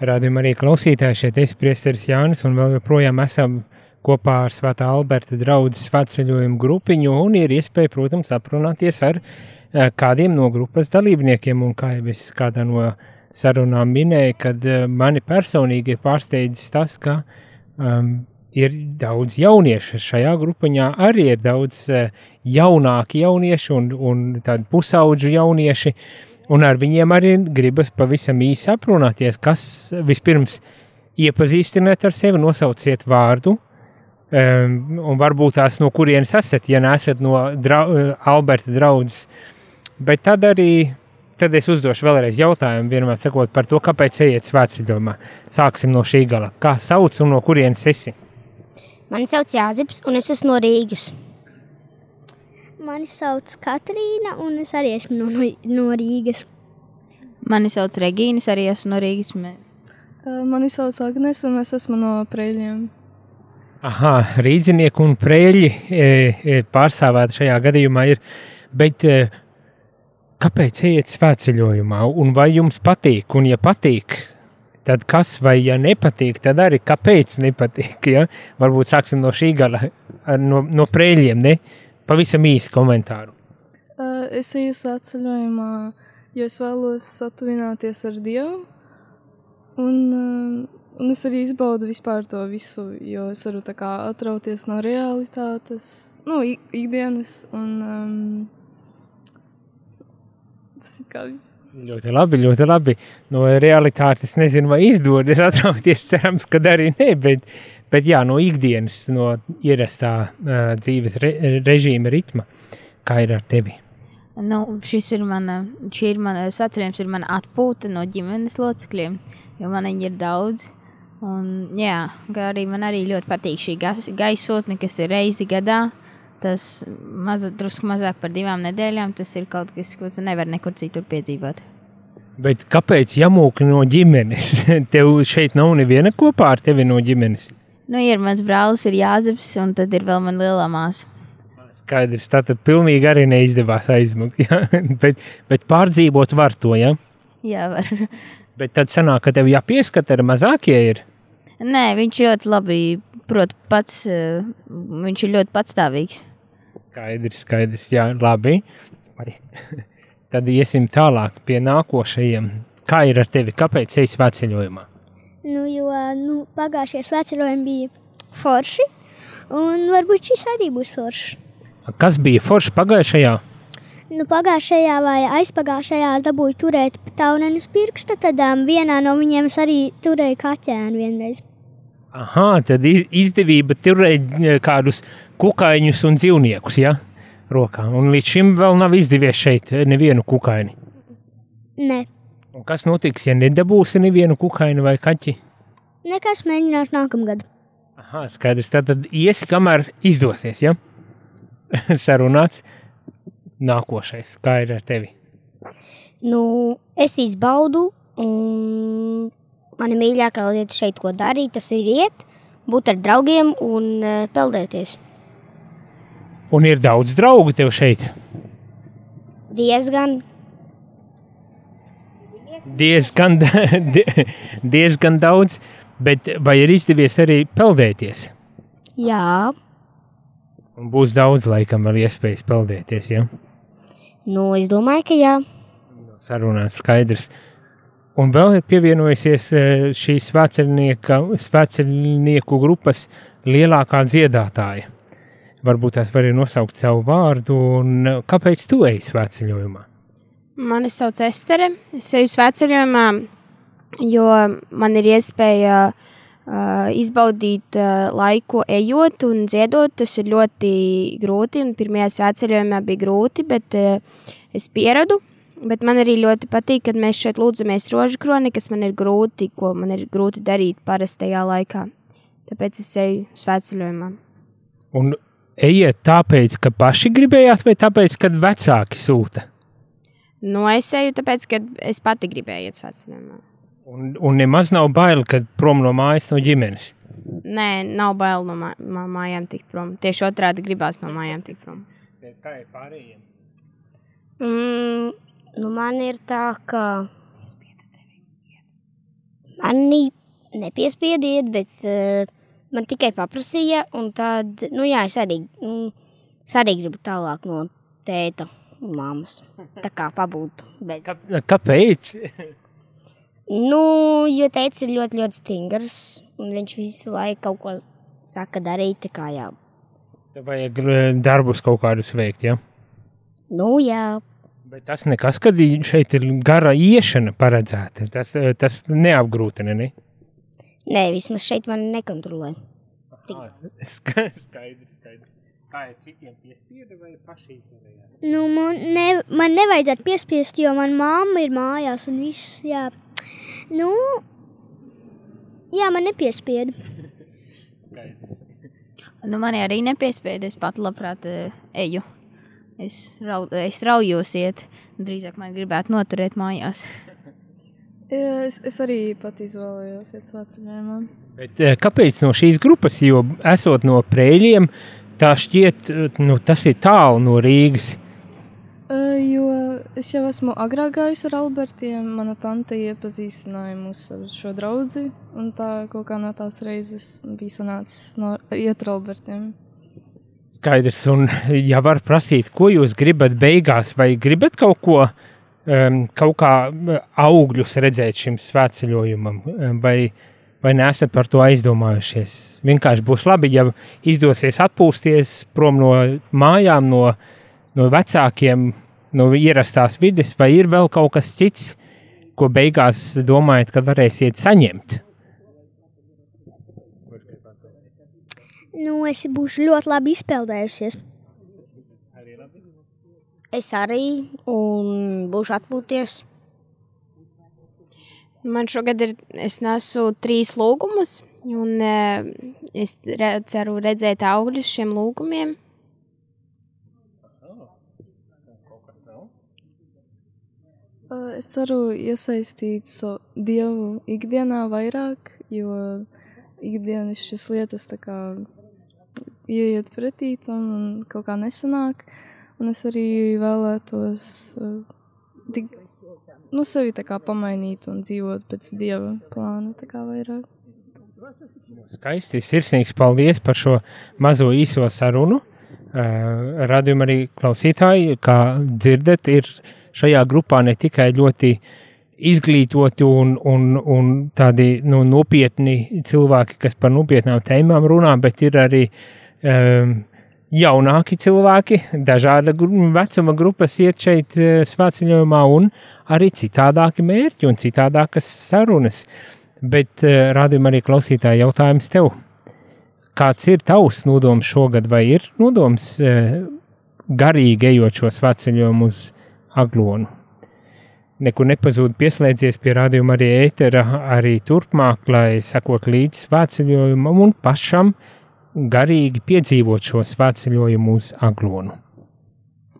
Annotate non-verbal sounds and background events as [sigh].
Rādījumā arī klausītāji šeit es priesteris Jānis un vēl joprojām esam kopā ar Svētā Alberta draugu svētceļojumu grupiņu un ir iespēja, protams, aprunāties ar eh, kādiem no grupas dalībniekiem. Un kā jau es kādā no sarunām minēju, kad eh, mani personīgi ir pārsteidzis tas, ka um, ir daudz jauniešu šajā grupiņā, arī ir daudz uh, jaunāki jaunieši un, un tādi pusauģu jaunieši, uh, un ar viņiem arī gribas pavisam īsi aprunāties, kas vispirms iepazīstiniet ar sevi, nosauciet vārdu, um, un varbūt tās no kurienes esat, ja neesat no drau, Alberta draudzes, bet tad arī, tad es uzdošu vēlreiz jautājumu, vienmēr sakot par to, kāpēc ejiet svētceļojumā. Sāksim no šī gala. Kā sauc un no kurienes esi? Mani sauc Jāzips, un es esmu no Rīgas. Mani sauc Katrīna, un es arī esmu no, no, no Rīgas. Mani sauc Regīna, arī esmu no Rīgas. Mani sauc Agnēs, un es esmu no Preļiem. Aha, rīznieki un prēļi e, e, pārstāvēti šajā gadījumā ir. Bet e, kāpēc ejiet svētceļojumā? Un vai jums patīk? Un, ja patīk, tad kas, vai ja nepatīk, tad arī kāpēc nepatīk? Ja? Varbūt sāksim no šī gala, no, no prēļiem. Ne? Pavisam īsi komentāru. Uh, es eju svētceļojumā, jo es vēlos satuvināties ar Dievu. Un, uh, un es arī izbaudu vispār to visu, jo es varu tā kā atrauties no realitātes, nu, ikdienas. Un, um, tas ir kā viss. Ļoti labi, ļoti labi. No realitātes nezinu, vai izdodas atrauties. Cerams, ka arī nē, bet, Bet jā, no ikdienas, no ierastā uh, dzīves re, režīma ritma, kā ir ar tevi? Nu, šis ir mana, šī ir mana, sacerējums ir mana atpūta no ģimenes locekļiem, jo man viņi ir daudz. Un, jā, arī man arī ļoti patīk šī gaisotne, kas ir reizi gadā. Tas maza, drusku mazāk par divām nedēļām, tas ir kaut kas, ko tu nevari nekur citur piedzīvot. Bet kāpēc jāmūka no ģimenes? [laughs] Tev šeit nav neviena kopā ar tevi no ģimenes. Nu, ir mans brālis, ir Jāzeps, un tad ir vēl mana lielā māsa. Skaidrs, tā tad pilnīgi arī neizdevās aizmukt. Ja? [laughs] bet, bet pārdzīvot var to, ja? Jā, var. [laughs] bet tad sanāk, ka tev jāpieskata ar mazākie ir. Nē, viņš ļoti labi prot pats, eh, viņš ir ļoti patstāvīgs. Skaidrs, skaidrs, jā, labi. [laughs] tad iesim tālāk pie nākošajiem. Kā ir ar tevi? Kāpēc ej svētceļojumā? Nu, jo nu, pagājušie svētceļojumi bija forši, un varbūt šis arī būs foršs. Kas bija forši pagājušajā? Nu, pagājušajā vai aizpagājušajā dabūju turēt taunenus pirksta, tad um, vienā no viņiem es arī turēju kaķēnu vienreiz. Aha, tad izdevība turēt e, kādus kukaiņus un dzīvniekus, ja? Rokā. Un līdz šim vēl nav izdevies šeit nevienu kukaini. Nē. Un kas notiks, ja nedabūsi nevienu kukaini vai kaķi? Nekas mēģinās nākamgad. Aha, skaidrs. Tad, tad iesi, kamēr izdosies, ja? [laughs] Sarunāts. Nākošais, kā ir ar tevi? Nu, es izbaudu, un mana mīļākā lieta šeit, ko darīt, tas ir iet, būt ar draugiem un uh, peldēties. Un ir daudz draugu tev šeit? Diezgan diezgan, [laughs] diezgan daudz, bet vai ir izdevies arī peldēties? Jā. Un būs daudz laikam vēl iespējas peldēties, ja? Nu, es domāju, ka jā. Sarunāts skaidrs. Un vēl ir pievienojusies e, šī svētceļnieku grupas lielākā dziedātāja. Varbūt tās var nosaukt savu vārdu, un kāpēc tu ej svētceļojumā? Mani sauc Estere. Es eju svētceļojumā, jo man ir iespēja uh, izbaudīt uh, laiku ejot un dziedot. Tas ir ļoti grūti, un pirmajā svētceļojumā bija grūti, bet uh, es pieradu. Bet man arī ļoti patīk, kad mēs šeit lūdzamies rožu kroni, kas man ir grūti, ko man ir grūti darīt parastajā laikā. Tāpēc es eju svētceļojumā. Un ejiet tāpēc, ka paši gribējāt, vai tāpēc, ka vecāki sūta? Nu, es eju, tāpēc, ka es pati gribēju iet svētceļojumā. Un, un nemaz nav bail, kad prom no mājas, no ģimenes. Nē, nav bail no mā, mā, mājām tikt prom. Tieši otrādi gribās no mājām tikt prom. Kā ir pārējiem? Mm, nu man ir tā, ka Mani nepiespiediet, bet uh, man tikai paprasīja, un tad, nu jā, es arī, mm, es arī gribu tālāk no tēta un mammas. Tā kā pabūtu. Bet, Kā, kāpēc? nu, jo tēts ir ļoti, ļoti stingrs, un viņš visu laiku kaut ko saka darīt, tā kā jā. Vajag eh, darbus kaut kādus veikt, ja? Nu, jā, Bet tas nekas, kad šeit ir gara iešana paredzēta. Tas, eh, tas neapgrūtina, ne? nē, vismaz šeit man nekontrolē. Ska- [laughs] Skaidrs, skaidrs. Kā ir citiem piespieda vai paši izdarījāt? Nu, man, ne, man nevajadzētu piespiest, jo manā mamma ir mājās un viss. Jā, nu, jā man nepiespieda. Nu, man arī nepiespieda. Es pat labprāt uh, eju. Es, rau, es raujos iet. Drīzāk man gribētu noturēt mājās. [laughs] Jā, Es, es arī pat izvēlējos iet svētceļojumā. Bet, eh, kāpēc no šīs grupas? Jo esot no prēļiem, tā šķiet, eh, nu, tas ir tālu no Rīgas. Uh, jo es jau esmu agrāk gājusi ar Albertiem. Mana tante iepazīstināja mūs ar šo draugu. Un tā kaut kā no tās reizes bija sanācis no, iet ar Albertiem. Skaidrs, un ja var prasīt, ko jūs gribat beigās, vai gribat kaut ko, um, kaut kā augļus redzēt šim svētceļojumam, em, vai, vai neesat par to aizdomājušies? Vienkārši būs labi, ja izdosies atpūsties prom no mājām, no, no vecākiem, no ierastās vides, vai ir vēl kaut kas cits, ko beigās domājat, ka varēsiet saņemt? Nu, es būšu ļoti labi izpeldējusies. Es arī, un būšu atpūties. Man šogad ir, es nesu trīs lūgumus, un eh, es ceru redzēt augļus šiem lūgumiem. Es ceru iesaistīt so Dievu ikdienā vairāk, jo ikdienas šīs lietas tā kā ieiet pretī tam un kaut kā nesanāk. Un es arī vēlētos uh, tik, nu, sevi tā kā pamainīt un dzīvot pēc Dieva plāna tā kā vairāk. Skaisti, sirsnīgs paldies par šo mazo īso sarunu. Uh, Radījumā arī klausītāji, kā dzirdat, ir šajā grupā ne tikai ļoti izglītoti un, un, un tādi nu, nopietni cilvēki, kas par nopietnām tēmām runā, bet ir arī um, jaunāki cilvēki, dažāda vecuma grupas iet šeit uh, svētceļojumā un arī citādāki mērķi un citādākas sarunas. Bet uh, rādījumā arī klausītāji jautājums tev. Kāds ir tavs nodoms šogad, vai ir nodoms uh, garīgi ejot šo svētceļojumu uz aglonu? Nekur nepazūd pieslēdzies pie rādījuma arī ētera arī turpmāk, lai sekot līdz svētceļojumam un pašam garīgi piedzīvot šo svētceļojumu uz aglonu.